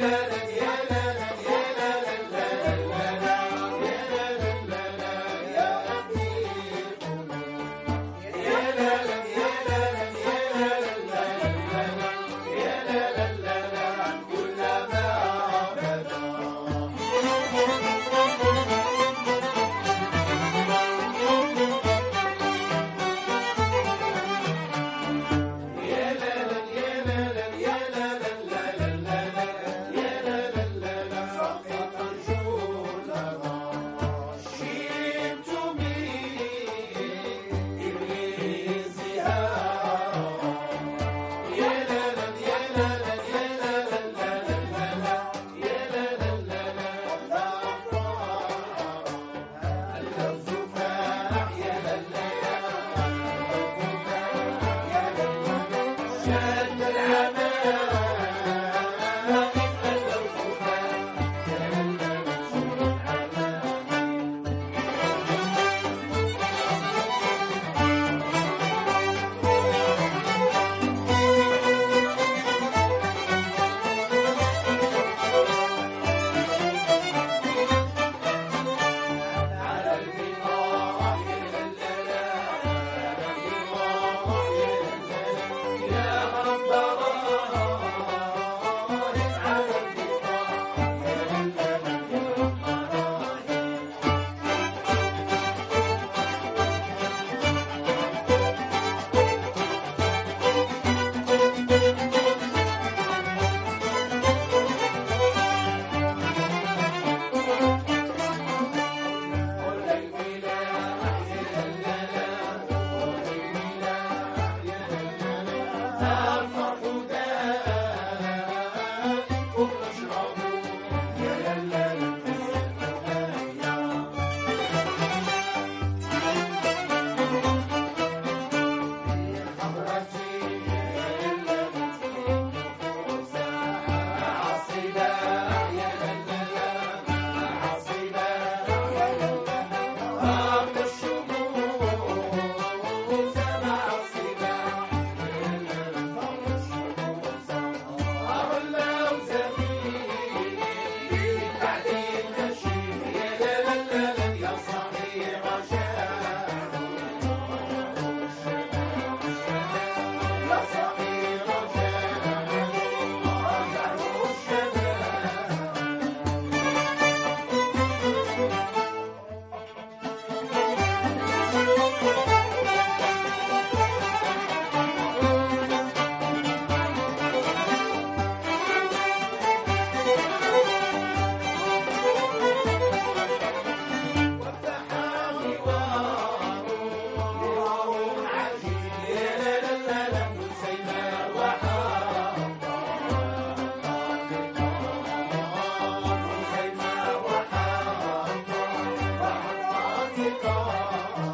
لنا God.